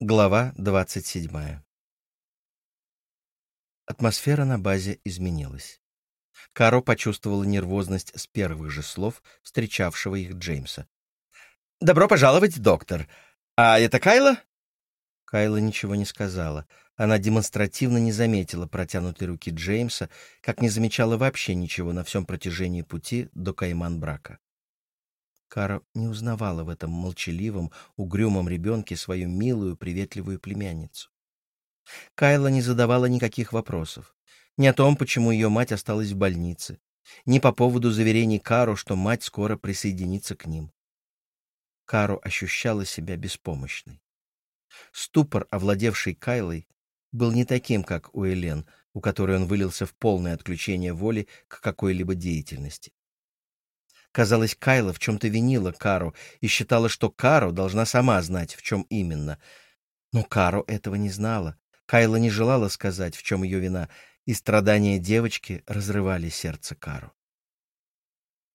Глава 27. Атмосфера на базе изменилась. Каро почувствовала нервозность с первых же слов встречавшего их Джеймса. «Добро пожаловать, доктор! А это Кайла?» Кайла ничего не сказала. Она демонстративно не заметила протянутой руки Джеймса, как не замечала вообще ничего на всем протяжении пути до Кайман-брака. Кара не узнавала в этом молчаливом, угрюмом ребенке свою милую, приветливую племянницу. Кайла не задавала никаких вопросов. Ни о том, почему ее мать осталась в больнице, ни по поводу заверений Кару, что мать скоро присоединится к ним. Кару ощущала себя беспомощной. Ступор, овладевший Кайлой, был не таким, как у Элен, у которой он вылился в полное отключение воли к какой-либо деятельности. Казалось, Кайла в чем-то винила Кару и считала, что Кару должна сама знать, в чем именно. Но Кару этого не знала. Кайла не желала сказать, в чем ее вина, и страдания девочки разрывали сердце Кару.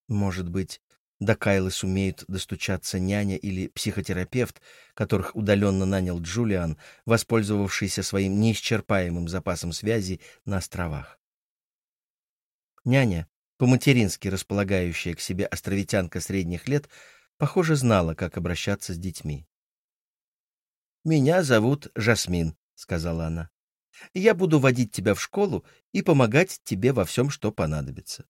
Может быть, до Кайлы сумеют достучаться няня или психотерапевт, которых удаленно нанял Джулиан, воспользовавшийся своим неисчерпаемым запасом связи на островах. Няня, по-матерински располагающая к себе островитянка средних лет, похоже, знала, как обращаться с детьми. «Меня зовут Жасмин», — сказала она. «Я буду водить тебя в школу и помогать тебе во всем, что понадобится.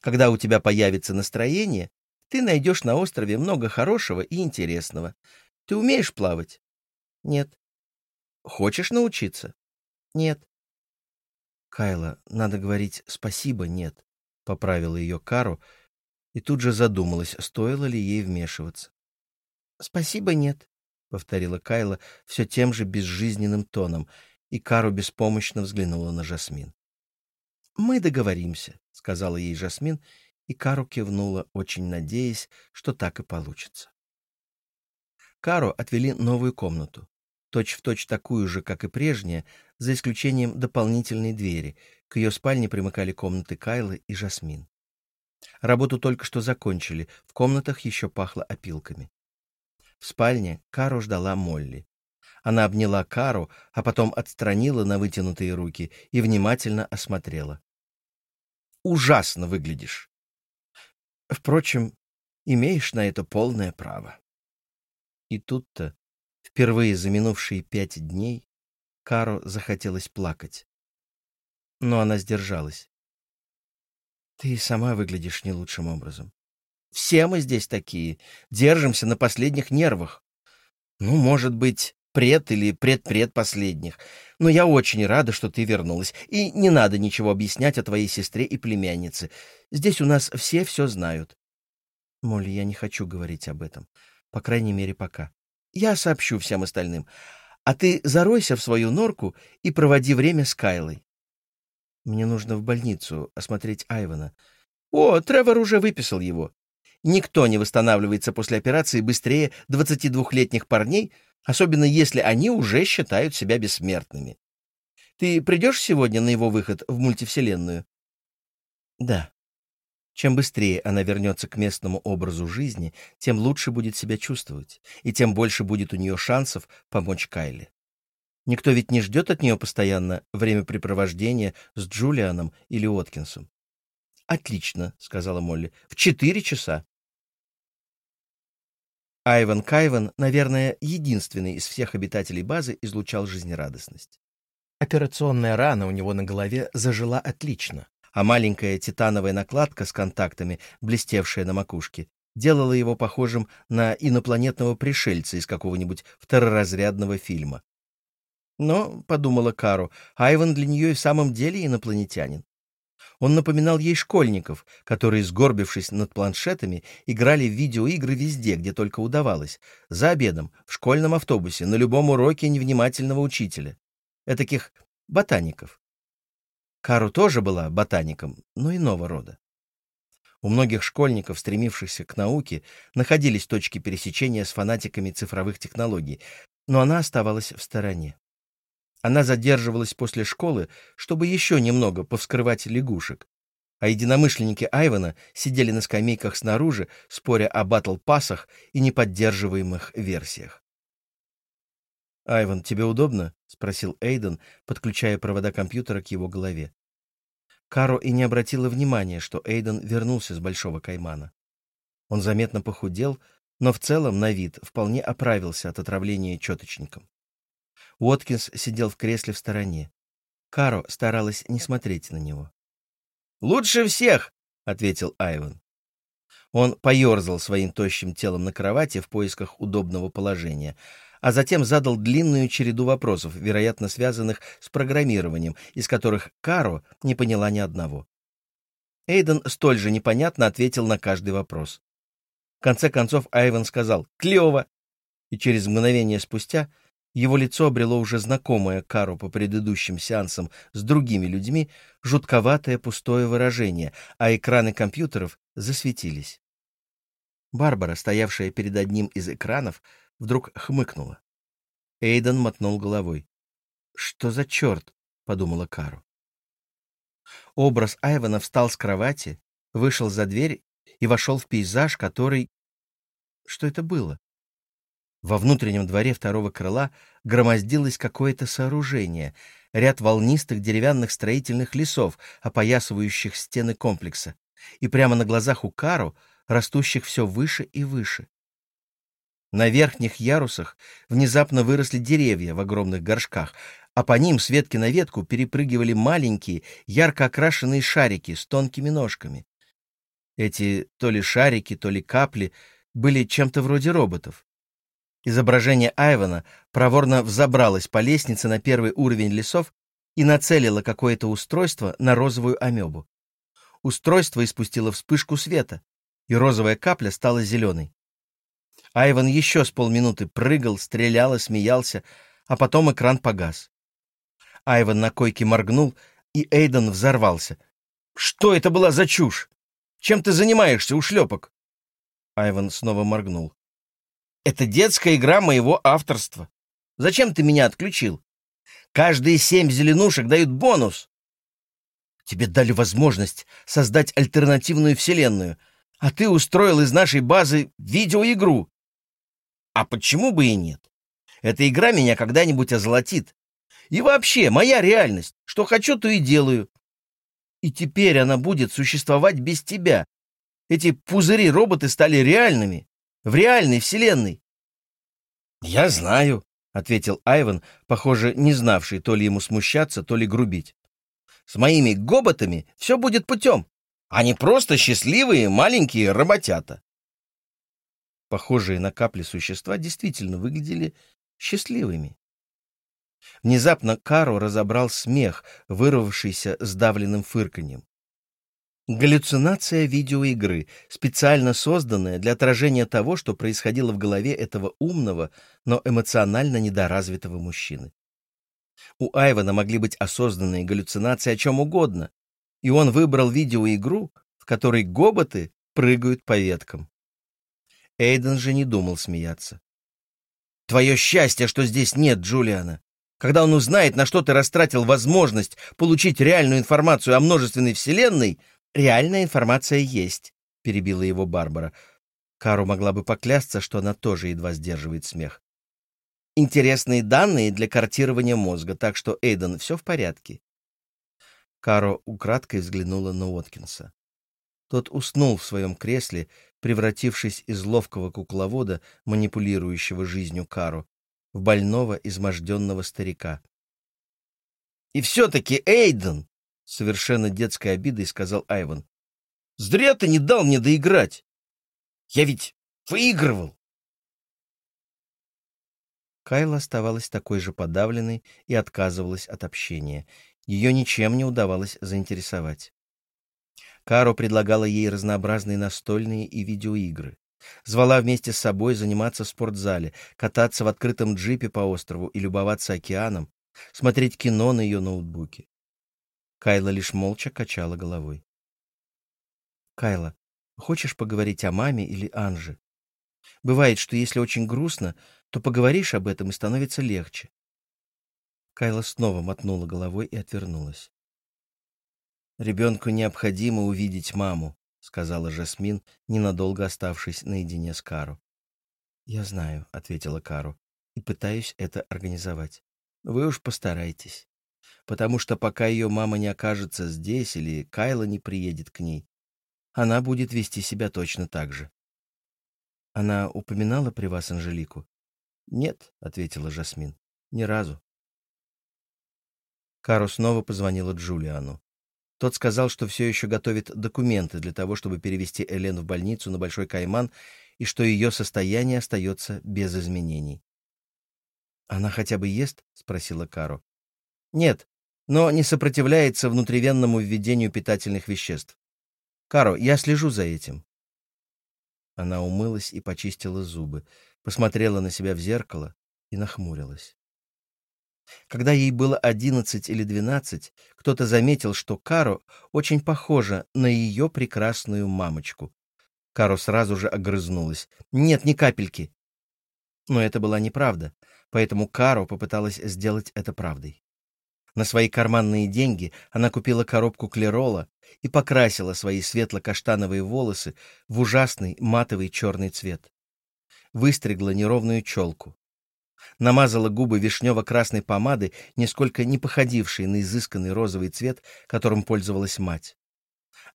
Когда у тебя появится настроение, ты найдешь на острове много хорошего и интересного. Ты умеешь плавать? Нет. Хочешь научиться? Нет. Кайла, надо говорить спасибо, нет. — поправила ее Кару, и тут же задумалась, стоило ли ей вмешиваться. «Спасибо, нет», — повторила Кайла все тем же безжизненным тоном, и Кару беспомощно взглянула на Жасмин. «Мы договоримся», — сказала ей Жасмин, и Кару кивнула, очень надеясь, что так и получится. Кару отвели новую комнату, точь-в-точь точь такую же, как и прежняя, за исключением дополнительной двери. К ее спальне примыкали комнаты Кайлы и Жасмин. Работу только что закончили, в комнатах еще пахло опилками. В спальне Кару ждала Молли. Она обняла Кару, а потом отстранила на вытянутые руки и внимательно осмотрела. «Ужасно выглядишь!» «Впрочем, имеешь на это полное право». И тут-то Впервые за минувшие пять дней Каро захотелось плакать. Но она сдержалась. «Ты сама выглядишь не лучшим образом. Все мы здесь такие, держимся на последних нервах. Ну, может быть, пред или предпред последних. Но я очень рада, что ты вернулась. И не надо ничего объяснять о твоей сестре и племяннице. Здесь у нас все все знают. Молли, я не хочу говорить об этом. По крайней мере, пока. Я сообщу всем остальным. А ты заройся в свою норку и проводи время с Кайлой. Мне нужно в больницу осмотреть Айвана. О, Тревор уже выписал его. Никто не восстанавливается после операции быстрее 22-летних парней, особенно если они уже считают себя бессмертными. Ты придешь сегодня на его выход в мультивселенную? Да. Чем быстрее она вернется к местному образу жизни, тем лучше будет себя чувствовать, и тем больше будет у нее шансов помочь Кайле. Никто ведь не ждет от нее постоянно времяпрепровождения с Джулианом или Откинсом. «Отлично», — сказала Молли, — «в четыре часа». Айван Кайван, наверное, единственный из всех обитателей базы излучал жизнерадостность. Операционная рана у него на голове зажила отлично, а маленькая титановая накладка с контактами, блестевшая на макушке, делала его похожим на инопланетного пришельца из какого-нибудь второразрядного фильма. Но, — подумала Кару, — Айван для нее и в самом деле инопланетянин. Он напоминал ей школьников, которые, сгорбившись над планшетами, играли в видеоигры везде, где только удавалось, за обедом, в школьном автобусе, на любом уроке невнимательного учителя. Этаких ботаников. Кару тоже была ботаником, но иного рода. У многих школьников, стремившихся к науке, находились точки пересечения с фанатиками цифровых технологий, но она оставалась в стороне. Она задерживалась после школы, чтобы еще немного повскрывать лягушек, а единомышленники Айвана сидели на скамейках снаружи, споря о батл-пассах и неподдерживаемых версиях. «Айван, тебе удобно?» — спросил Эйден, подключая провода компьютера к его голове. Каро и не обратила внимания, что Эйден вернулся с Большого Каймана. Он заметно похудел, но в целом на вид вполне оправился от отравления четочником. Уоткинс сидел в кресле в стороне. Каро старалась не смотреть на него. «Лучше всех!» — ответил Айван. Он поерзал своим тощим телом на кровати в поисках удобного положения, а затем задал длинную череду вопросов, вероятно, связанных с программированием, из которых Каро не поняла ни одного. Эйден столь же непонятно ответил на каждый вопрос. В конце концов Айван сказал «Клево!» и через мгновение спустя его лицо обрело уже знакомое Кару по предыдущим сеансам с другими людьми жутковатое пустое выражение, а экраны компьютеров засветились. Барбара, стоявшая перед одним из экранов, вдруг хмыкнула. Эйден мотнул головой. «Что за черт?» — подумала Кару. Образ Айвана встал с кровати, вышел за дверь и вошел в пейзаж, который... Что это было? Во внутреннем дворе второго крыла громоздилось какое-то сооружение, ряд волнистых деревянных строительных лесов, опоясывающих стены комплекса, и прямо на глазах у Кару, растущих все выше и выше. На верхних ярусах внезапно выросли деревья в огромных горшках, а по ним с ветки на ветку перепрыгивали маленькие, ярко окрашенные шарики с тонкими ножками. Эти то ли шарики, то ли капли были чем-то вроде роботов. Изображение Айвана проворно взобралось по лестнице на первый уровень лесов и нацелило какое-то устройство на розовую амебу. Устройство испустило вспышку света, и розовая капля стала зеленой. Айван еще с полминуты прыгал, стрелял и смеялся, а потом экран погас. Айван на койке моргнул, и Эйден взорвался. «Что это была за чушь? Чем ты занимаешься, ушлепок?» Айван снова моргнул. «Это детская игра моего авторства. Зачем ты меня отключил? Каждые семь зеленушек дают бонус. Тебе дали возможность создать альтернативную вселенную, а ты устроил из нашей базы видеоигру. А почему бы и нет? Эта игра меня когда-нибудь озолотит. И вообще, моя реальность. Что хочу, то и делаю. И теперь она будет существовать без тебя. Эти пузыри-роботы стали реальными. В реальной вселенной. «Я знаю», — ответил Айван, похоже, не знавший то ли ему смущаться, то ли грубить. «С моими гоботами все будет путем. Они просто счастливые маленькие работята похожие на капли существа, действительно выглядели счастливыми. Внезапно Каро разобрал смех, вырвавшийся сдавленным фырканьем. Галлюцинация видеоигры, специально созданная для отражения того, что происходило в голове этого умного, но эмоционально недоразвитого мужчины. У Айвана могли быть осознанные галлюцинации о чем угодно, и он выбрал видеоигру, в которой гоботы прыгают по веткам. Эйден же не думал смеяться. «Твое счастье, что здесь нет Джулиана. Когда он узнает, на что ты растратил возможность получить реальную информацию о множественной вселенной...» «Реальная информация есть», — перебила его Барбара. Кару могла бы поклясться, что она тоже едва сдерживает смех. «Интересные данные для картирования мозга, так что, Эйден, все в порядке». Каро украдкой взглянула на Уоткинса. Тот уснул в своем кресле, превратившись из ловкого кукловода, манипулирующего жизнью Кару, в больного, изможденного старика. «И все-таки, Эйден!» — совершенно детской обидой сказал Айван. «Зря ты не дал мне доиграть! Я ведь выигрывал!» Кайла оставалась такой же подавленной и отказывалась от общения. Ее ничем не удавалось заинтересовать. Каро предлагала ей разнообразные настольные и видеоигры. Звала вместе с собой заниматься в спортзале, кататься в открытом джипе по острову и любоваться океаном, смотреть кино на ее ноутбуке. Кайла лишь молча качала головой. «Кайла, хочешь поговорить о маме или Анже? Бывает, что если очень грустно, то поговоришь об этом и становится легче». Кайла снова мотнула головой и отвернулась. «Ребенку необходимо увидеть маму», — сказала Жасмин, ненадолго оставшись наедине с Кару. «Я знаю», — ответила Кару. и пытаюсь это организовать. Вы уж постарайтесь. Потому что пока ее мама не окажется здесь или Кайла не приедет к ней, она будет вести себя точно так же. Она упоминала при вас Анжелику? Нет, ответила Жасмин. Ни разу. Кару снова позвонила Джулиану. Тот сказал, что все еще готовит документы для того, чтобы перевести Элен в больницу на Большой Кайман, и что ее состояние остается без изменений. «Она хотя бы ест?» — спросила Кару. «Нет, но не сопротивляется внутривенному введению питательных веществ. Каро, я слежу за этим». Она умылась и почистила зубы, посмотрела на себя в зеркало и нахмурилась. Когда ей было одиннадцать или двенадцать, кто-то заметил, что Каро очень похожа на ее прекрасную мамочку. Каро сразу же огрызнулась. «Нет, ни капельки!» Но это была неправда, поэтому Каро попыталась сделать это правдой. На свои карманные деньги она купила коробку клерола и покрасила свои светло-каштановые волосы в ужасный матовый черный цвет. Выстригла неровную челку. Намазала губы вишнево-красной помадой, нисколько не походившей на изысканный розовый цвет, которым пользовалась мать.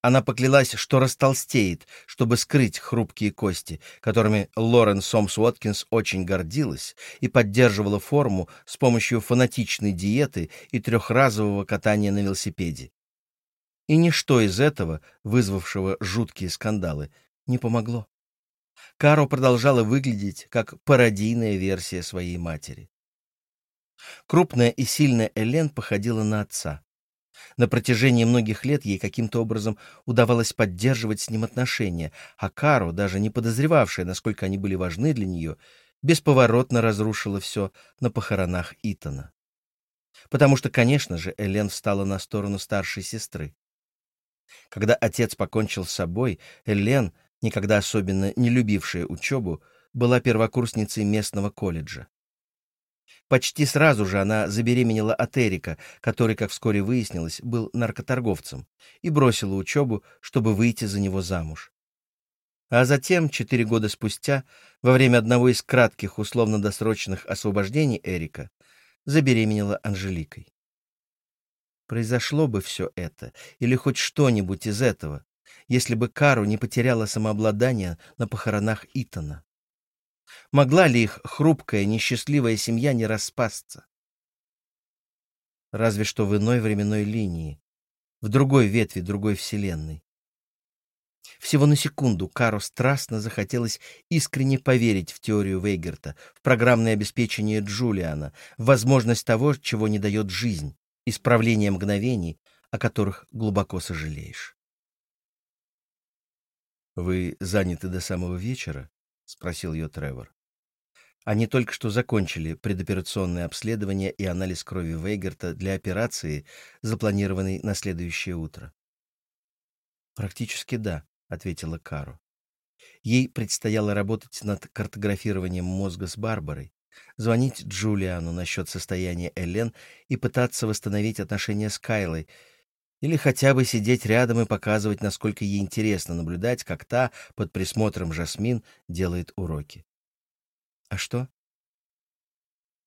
Она поклялась, что растолстеет, чтобы скрыть хрупкие кости, которыми Лорен Сомс Уоткинс очень гордилась и поддерживала форму с помощью фанатичной диеты и трехразового катания на велосипеде. И ничто из этого, вызвавшего жуткие скандалы, не помогло. Каро продолжала выглядеть как пародийная версия своей матери. Крупная и сильная Элен походила на отца. На протяжении многих лет ей каким-то образом удавалось поддерживать с ним отношения, а Кару, даже не подозревавшая, насколько они были важны для нее, бесповоротно разрушила все на похоронах Итана. Потому что, конечно же, Элен встала на сторону старшей сестры. Когда отец покончил с собой, Элен, никогда особенно не любившая учебу, была первокурсницей местного колледжа. Почти сразу же она забеременела от Эрика, который, как вскоре выяснилось, был наркоторговцем, и бросила учебу, чтобы выйти за него замуж. А затем, четыре года спустя, во время одного из кратких условно-досрочных освобождений Эрика, забеременела Анжеликой. Произошло бы все это, или хоть что-нибудь из этого, если бы Кару не потеряла самообладание на похоронах Итана. Могла ли их хрупкая, несчастливая семья не распасться? Разве что в иной временной линии, в другой ветви другой вселенной. Всего на секунду Кару страстно захотелось искренне поверить в теорию Вейгерта, в программное обеспечение Джулиана, в возможность того, чего не дает жизнь, исправление мгновений, о которых глубоко сожалеешь. «Вы заняты до самого вечера?» — спросил ее Тревор. Они только что закончили предоперационное обследование и анализ крови Вейгерта для операции, запланированной на следующее утро. «Практически да», — ответила Кару. Ей предстояло работать над картографированием мозга с Барбарой, звонить Джулиану насчет состояния Элен и пытаться восстановить отношения с Кайлой — или хотя бы сидеть рядом и показывать, насколько ей интересно наблюдать, как та под присмотром Жасмин делает уроки. А что?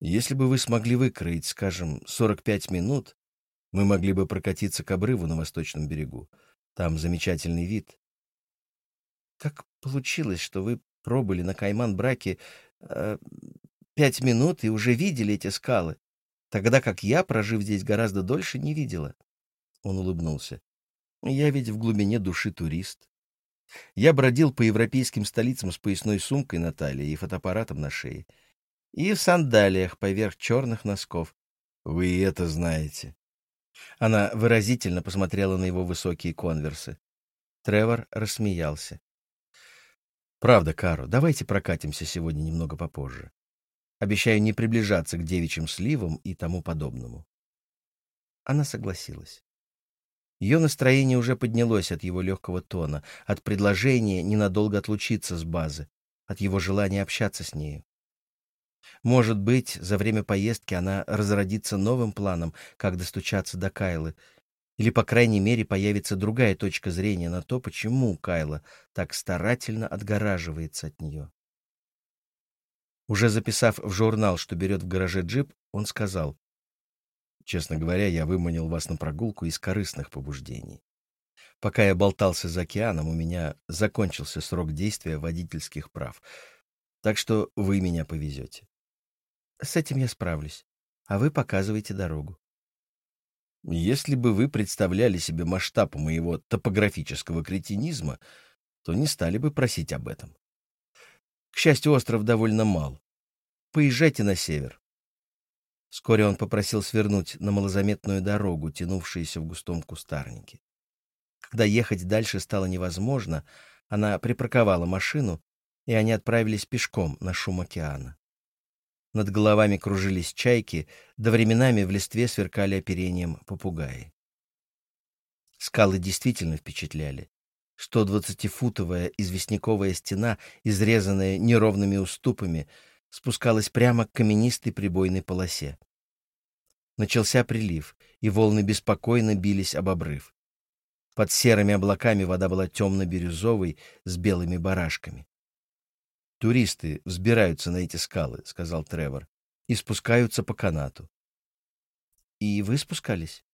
Если бы вы смогли выкроить, скажем, 45 минут, мы могли бы прокатиться к обрыву на восточном берегу. Там замечательный вид. Как получилось, что вы пробыли на Кайман-Браке э, пять минут и уже видели эти скалы, тогда как я, прожив здесь гораздо дольше, не видела? Он улыбнулся. Я ведь в глубине души турист. Я бродил по европейским столицам с поясной сумкой на талии и фотоаппаратом на шее. И в сандалиях поверх черных носков. Вы это знаете. Она выразительно посмотрела на его высокие конверсы. Тревор рассмеялся. «Правда, Каро, давайте прокатимся сегодня немного попозже. Обещаю не приближаться к девичьим сливам и тому подобному». Она согласилась. Ее настроение уже поднялось от его легкого тона, от предложения ненадолго отлучиться с базы, от его желания общаться с нею. Может быть, за время поездки она разродится новым планом, как достучаться до Кайлы, или, по крайней мере, появится другая точка зрения на то, почему Кайла так старательно отгораживается от нее. Уже записав в журнал, что берет в гараже джип, он сказал, «Честно говоря, я выманил вас на прогулку из корыстных побуждений. Пока я болтался за океаном, у меня закончился срок действия водительских прав, так что вы меня повезете. С этим я справлюсь, а вы показываете дорогу. Если бы вы представляли себе масштаб моего топографического кретинизма, то не стали бы просить об этом. К счастью, остров довольно мал. Поезжайте на север. Вскоре он попросил свернуть на малозаметную дорогу, тянувшуюся в густом кустарнике. Когда ехать дальше стало невозможно, она припарковала машину, и они отправились пешком на шум океана. Над головами кружились чайки, да временами в листве сверкали оперением попугаи. Скалы действительно впечатляли. 120-футовая известняковая стена, изрезанная неровными уступами, спускалась прямо к каменистой прибойной полосе. Начался прилив, и волны беспокойно бились об обрыв. Под серыми облаками вода была темно-бирюзовой с белыми барашками. «Туристы взбираются на эти скалы», — сказал Тревор, — «и спускаются по канату». «И вы спускались?»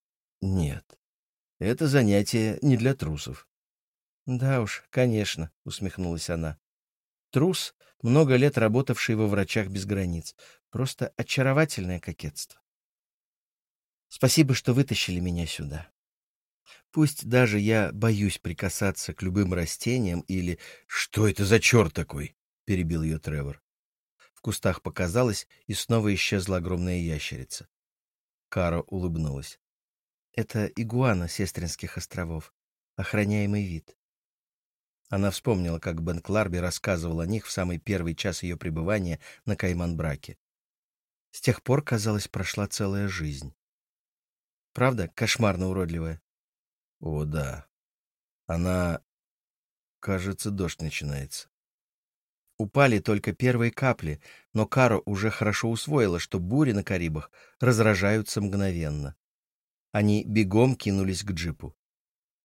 «Нет. Это занятие не для трусов». «Да уж, конечно», — усмехнулась она. «Трус, много лет работавший во врачах без границ. Просто очаровательное кокетство. Спасибо, что вытащили меня сюда. Пусть даже я боюсь прикасаться к любым растениям или... Что это за черт такой? перебил ее Тревор. В кустах показалось, и снова исчезла огромная ящерица. Каро улыбнулась. Это игуана сестринских островов, охраняемый вид. Она вспомнила, как Бен Кларби рассказывал о них в самый первый час ее пребывания на Кайман-Браке. С тех пор, казалось, прошла целая жизнь. Правда, кошмарно уродливая? О, да. Она... Кажется, дождь начинается. Упали только первые капли, но Каро уже хорошо усвоила, что бури на Карибах разражаются мгновенно. Они бегом кинулись к джипу.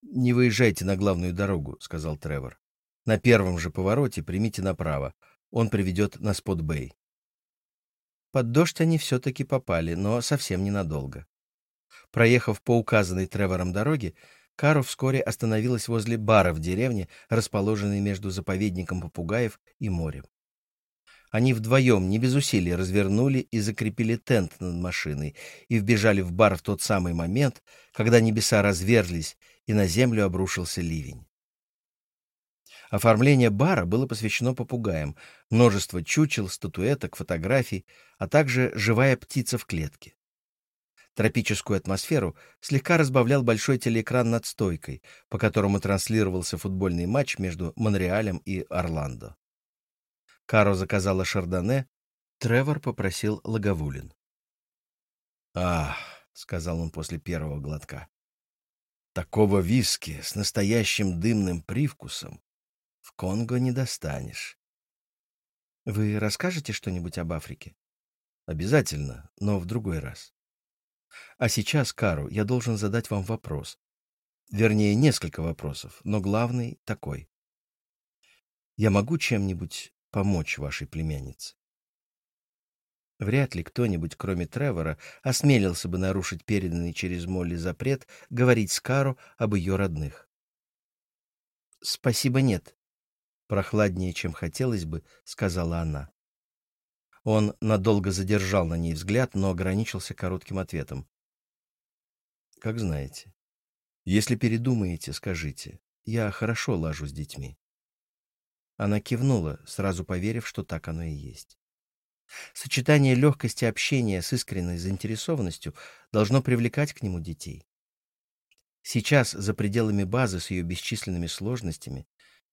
«Не выезжайте на главную дорогу», — сказал Тревор. «На первом же повороте примите направо. Он приведет на Спот-Бэй». Под дождь они все-таки попали, но совсем ненадолго. Проехав по указанной Тревором дороге, Каро вскоре остановилась возле бара в деревне, расположенной между заповедником попугаев и морем. Они вдвоем, не без усилий, развернули и закрепили тент над машиной и вбежали в бар в тот самый момент, когда небеса разверзлись и на землю обрушился ливень. Оформление бара было посвящено попугаям, множество чучел, статуэток, фотографий, а также живая птица в клетке. Тропическую атмосферу слегка разбавлял большой телеэкран над стойкой, по которому транслировался футбольный матч между Монреалем и Орландо. Каро заказала шардоне, Тревор попросил лаговулин. «Ах», — сказал он после первого глотка, — «такого виски с настоящим дымным привкусом в Конго не достанешь». «Вы расскажете что-нибудь об Африке?» «Обязательно, но в другой раз». А сейчас, Кару, я должен задать вам вопрос. Вернее, несколько вопросов, но главный такой. Я могу чем-нибудь помочь вашей племяннице? Вряд ли кто-нибудь, кроме Тревора, осмелился бы нарушить переданный через Молли запрет говорить с Кару об ее родных. «Спасибо, нет», — прохладнее, чем хотелось бы, — сказала она. Он надолго задержал на ней взгляд, но ограничился коротким ответом. «Как знаете. Если передумаете, скажите. Я хорошо лажу с детьми». Она кивнула, сразу поверив, что так оно и есть. Сочетание легкости общения с искренней заинтересованностью должно привлекать к нему детей. Сейчас, за пределами базы с ее бесчисленными сложностями,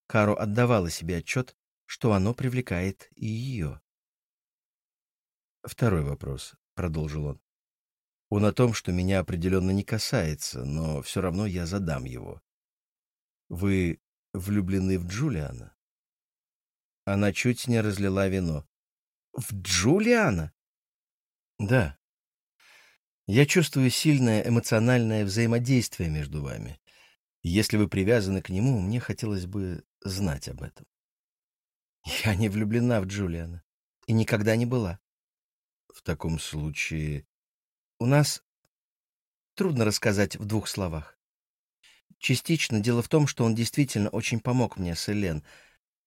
Каро отдавала себе отчет, что оно привлекает и ее. Второй вопрос, продолжил он. Он о том, что меня определенно не касается, но все равно я задам его. Вы влюблены в Джулиана? Она чуть не разлила вино. В Джулиана? Да. Я чувствую сильное эмоциональное взаимодействие между вами. Если вы привязаны к нему, мне хотелось бы знать об этом. Я не влюблена в Джулиана. И никогда не была. В таком случае... У нас... Трудно рассказать в двух словах. Частично дело в том, что он действительно очень помог мне с Элен,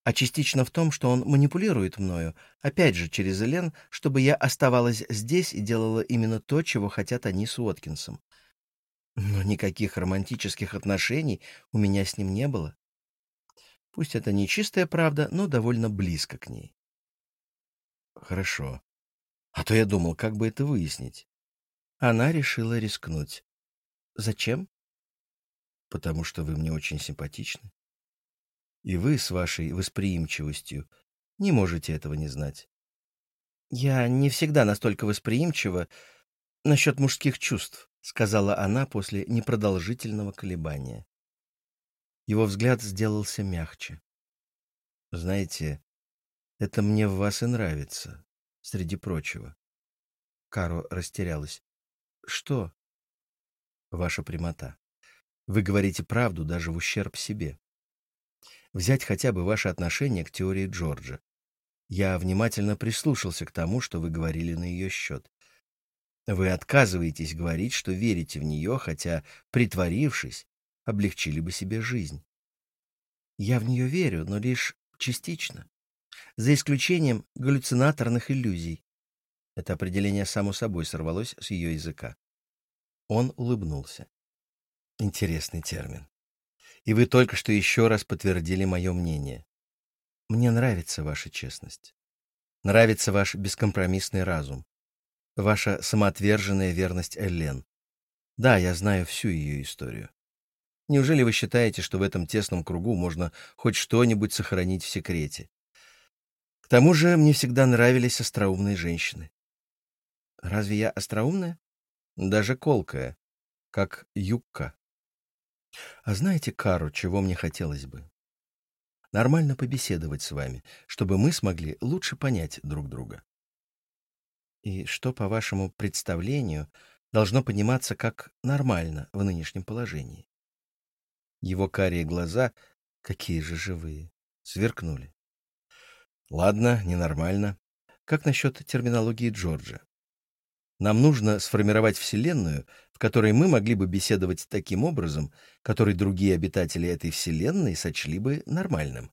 а частично в том, что он манипулирует мною, опять же через Элен, чтобы я оставалась здесь и делала именно то, чего хотят они с Уоткинсом. Но никаких романтических отношений у меня с ним не было. Пусть это не чистая правда, но довольно близко к ней. Хорошо. А то я думал, как бы это выяснить. Она решила рискнуть. Зачем? Потому что вы мне очень симпатичны. И вы с вашей восприимчивостью не можете этого не знать. Я не всегда настолько восприимчива насчет мужских чувств, сказала она после непродолжительного колебания. Его взгляд сделался мягче. Знаете, это мне в вас и нравится, среди прочего. Каро растерялась. Что? Ваша прямота. Вы говорите правду даже в ущерб себе. Взять хотя бы ваше отношение к теории Джорджа. Я внимательно прислушался к тому, что вы говорили на ее счет. Вы отказываетесь говорить, что верите в нее, хотя, притворившись, облегчили бы себе жизнь. Я в нее верю, но лишь частично. За исключением галлюцинаторных иллюзий. Это определение само собой сорвалось с ее языка. Он улыбнулся. Интересный термин. И вы только что еще раз подтвердили мое мнение. Мне нравится ваша честность. Нравится ваш бескомпромиссный разум. Ваша самоотверженная верность Эллен. Да, я знаю всю ее историю. Неужели вы считаете, что в этом тесном кругу можно хоть что-нибудь сохранить в секрете? К тому же мне всегда нравились остроумные женщины. Разве я остроумная? Даже колкая, как юбка. А знаете, Кару, чего мне хотелось бы? Нормально побеседовать с вами, чтобы мы смогли лучше понять друг друга. И что, по вашему представлению, должно пониматься как нормально в нынешнем положении? Его карие глаза, какие же живые, сверкнули. Ладно, ненормально. Как насчет терминологии Джорджа? Нам нужно сформировать Вселенную, которой мы могли бы беседовать таким образом, который другие обитатели этой Вселенной сочли бы нормальным.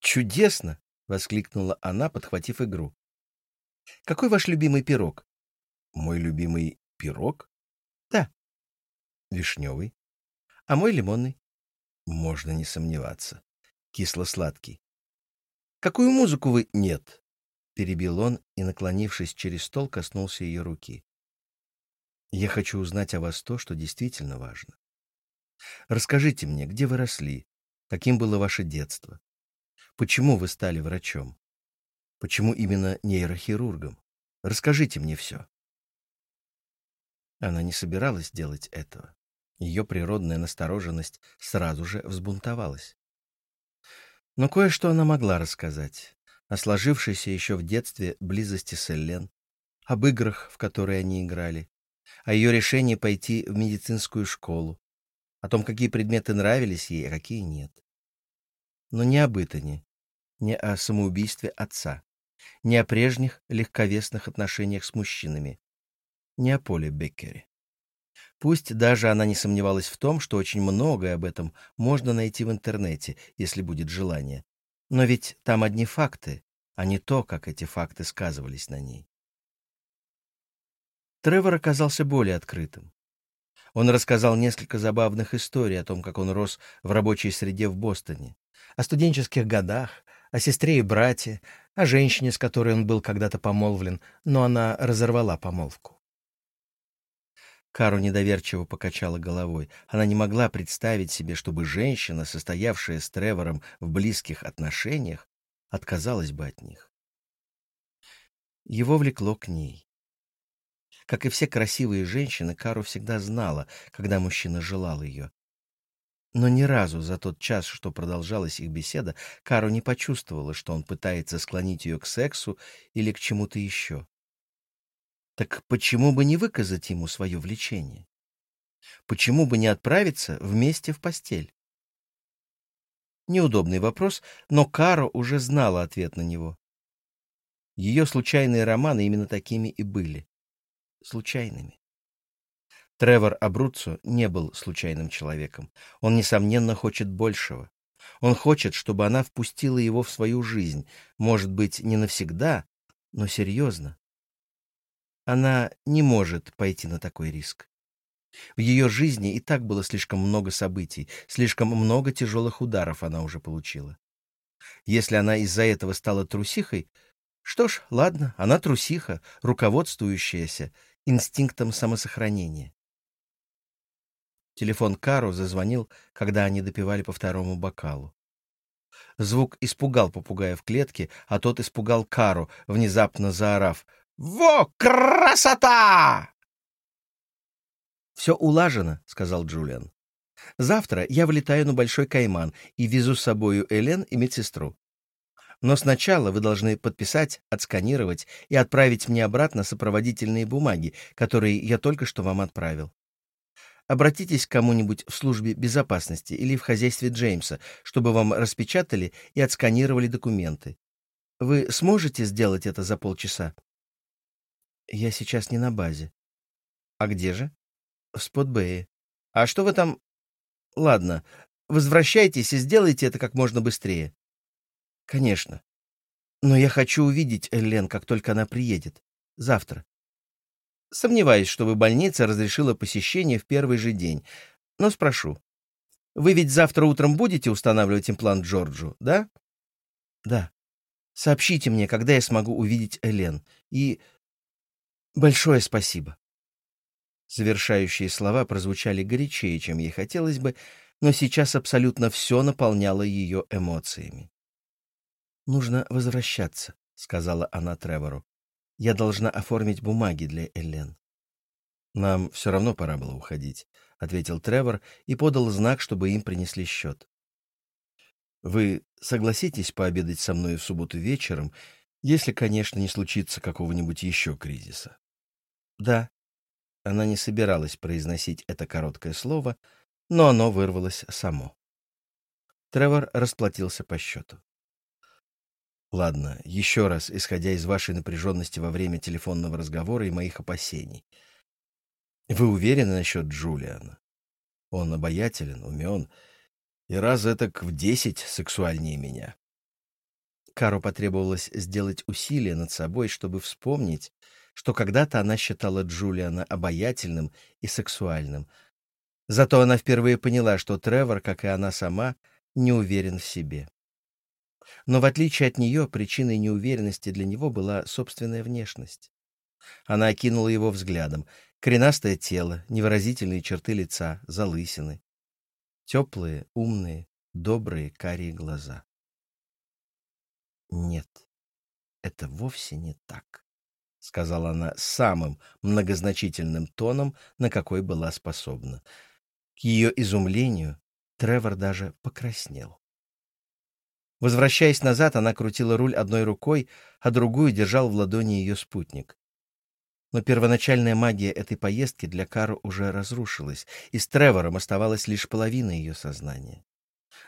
«Чудесно!» — воскликнула она, подхватив игру. «Какой ваш любимый пирог?» «Мой любимый пирог?» «Да». «Вишневый». А мой лимонный. Можно не сомневаться. Кисло-сладкий. Какую музыку вы... Нет. Перебил он и, наклонившись через стол, коснулся ее руки. Я хочу узнать о вас то, что действительно важно. Расскажите мне, где вы росли, каким было ваше детство, почему вы стали врачом, почему именно нейрохирургом. Расскажите мне все. Она не собиралась делать этого. Ее природная настороженность сразу же взбунтовалась. Но кое-что она могла рассказать о сложившейся еще в детстве близости с Эллен, об играх, в которые они играли, о ее решении пойти в медицинскую школу, о том, какие предметы нравились ей, а какие нет. Но не об Итане, не о самоубийстве отца, не о прежних легковесных отношениях с мужчинами, не о Поле Беккере. Пусть даже она не сомневалась в том, что очень многое об этом можно найти в интернете, если будет желание. Но ведь там одни факты, а не то, как эти факты сказывались на ней. Тревор оказался более открытым. Он рассказал несколько забавных историй о том, как он рос в рабочей среде в Бостоне, о студенческих годах, о сестре и брате, о женщине, с которой он был когда-то помолвлен, но она разорвала помолвку. Кару недоверчиво покачала головой. Она не могла представить себе, чтобы женщина, состоявшая с Тревором в близких отношениях, отказалась бы от них. Его влекло к ней. Как и все красивые женщины, Кару всегда знала, когда мужчина желал ее. Но ни разу за тот час, что продолжалась их беседа, Кару не почувствовала, что он пытается склонить ее к сексу или к чему-то еще. Так почему бы не выказать ему свое влечение? Почему бы не отправиться вместе в постель? Неудобный вопрос, но Каро уже знала ответ на него. Ее случайные романы именно такими и были. Случайными. Тревор Абруццо не был случайным человеком. Он, несомненно, хочет большего. Он хочет, чтобы она впустила его в свою жизнь. Может быть, не навсегда, но серьезно. Она не может пойти на такой риск. В ее жизни и так было слишком много событий, слишком много тяжелых ударов она уже получила. Если она из-за этого стала трусихой, что ж, ладно, она трусиха, руководствующаяся инстинктом самосохранения. Телефон Кару зазвонил, когда они допивали по второму бокалу. Звук испугал попугая в клетке, а тот испугал Кару, внезапно заорав «Во, красота!» «Все улажено», — сказал Джулиан. «Завтра я вылетаю на Большой Кайман и везу с собою Элен и медсестру. Но сначала вы должны подписать, отсканировать и отправить мне обратно сопроводительные бумаги, которые я только что вам отправил. Обратитесь к кому-нибудь в службе безопасности или в хозяйстве Джеймса, чтобы вам распечатали и отсканировали документы. Вы сможете сделать это за полчаса? Я сейчас не на базе. А где же? В Спотбее. А что вы там... Ладно, возвращайтесь и сделайте это как можно быстрее. Конечно. Но я хочу увидеть Эллен, как только она приедет. Завтра. Сомневаюсь, чтобы больница разрешила посещение в первый же день. Но спрошу. Вы ведь завтра утром будете устанавливать имплант Джорджу, да? Да. Сообщите мне, когда я смогу увидеть Элен. И большое спасибо. Завершающие слова прозвучали горячее, чем ей хотелось бы, но сейчас абсолютно все наполняло ее эмоциями. «Нужно возвращаться», — сказала она Тревору. «Я должна оформить бумаги для Эллен». «Нам все равно пора было уходить», — ответил Тревор и подал знак, чтобы им принесли счет. «Вы согласитесь пообедать со мной в субботу вечером, если, конечно, не случится какого-нибудь еще кризиса?» «Да». Она не собиралась произносить это короткое слово, но оно вырвалось само. Тревор расплатился по счету. Ладно, еще раз, исходя из вашей напряженности во время телефонного разговора и моих опасений. Вы уверены насчет Джулиана? Он обаятелен, умен, и раз это в десять сексуальнее меня. Кару потребовалось сделать усилие над собой, чтобы вспомнить, что когда-то она считала Джулиана обаятельным и сексуальным. Зато она впервые поняла, что Тревор, как и она сама, не уверен в себе. Но в отличие от нее, причиной неуверенности для него была собственная внешность. Она окинула его взглядом. Коренастое тело, невыразительные черты лица, залысины. Теплые, умные, добрые карие глаза. «Нет, это вовсе не так», — сказала она самым многозначительным тоном, на какой была способна. К ее изумлению Тревор даже покраснел. Возвращаясь назад, она крутила руль одной рукой, а другую держал в ладони ее спутник. Но первоначальная магия этой поездки для Кару уже разрушилась, и с Тревором оставалась лишь половина ее сознания.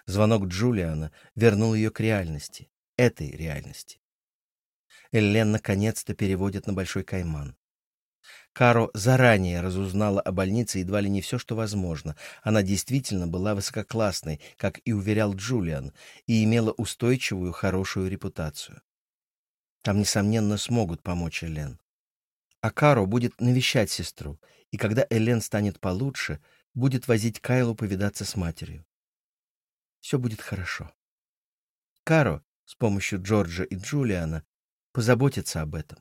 Звонок Джулиана вернул ее к реальности, этой реальности. Эллен наконец-то переводит на Большой Кайман. Каро заранее разузнала о больнице едва ли не все, что возможно. Она действительно была высококлассной, как и уверял Джулиан, и имела устойчивую, хорошую репутацию. Там, несомненно, смогут помочь Элен. А Каро будет навещать сестру, и когда Элен станет получше, будет возить Кайлу повидаться с матерью. Все будет хорошо. Каро с помощью Джорджа и Джулиана позаботится об этом.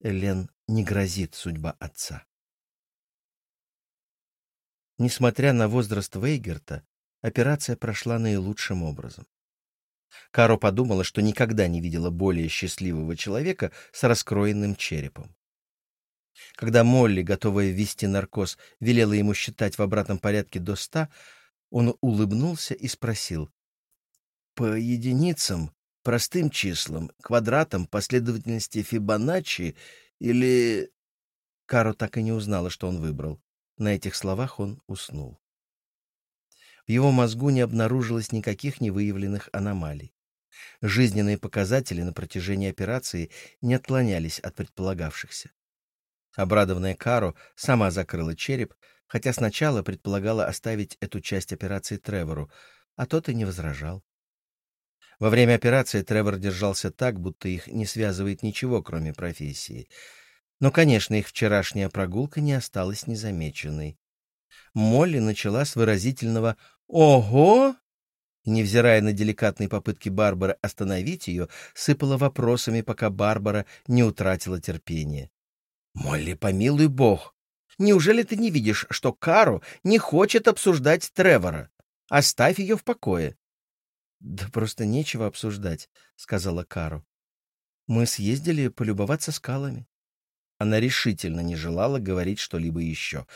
Элен не грозит судьба отца. Несмотря на возраст Вейгерта, операция прошла наилучшим образом. Каро подумала, что никогда не видела более счастливого человека с раскроенным черепом. Когда Молли, готовая ввести наркоз, велела ему считать в обратном порядке до ста, он улыбнулся и спросил. «По единицам простым числам, квадратам последовательности Фибоначчи или... Каро так и не узнала, что он выбрал. На этих словах он уснул. В его мозгу не обнаружилось никаких невыявленных аномалий. Жизненные показатели на протяжении операции не отклонялись от предполагавшихся. Обрадованная Каро сама закрыла череп, хотя сначала предполагала оставить эту часть операции Тревору, а тот и не возражал. Во время операции Тревор держался так, будто их не связывает ничего, кроме профессии. Но, конечно, их вчерашняя прогулка не осталась незамеченной. Молли начала с выразительного «Ого!» и, невзирая на деликатные попытки Барбары остановить ее, сыпала вопросами, пока Барбара не утратила терпение. «Молли, помилуй бог! Неужели ты не видишь, что Кару не хочет обсуждать Тревора? Оставь ее в покое!» «Да просто нечего обсуждать», — сказала Кару. «Мы съездили полюбоваться скалами». Она решительно не желала говорить что-либо еще.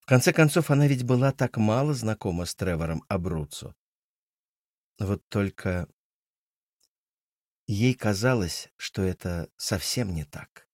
В конце концов, она ведь была так мало знакома с Тревором Абруццо. Вот только ей казалось, что это совсем не так.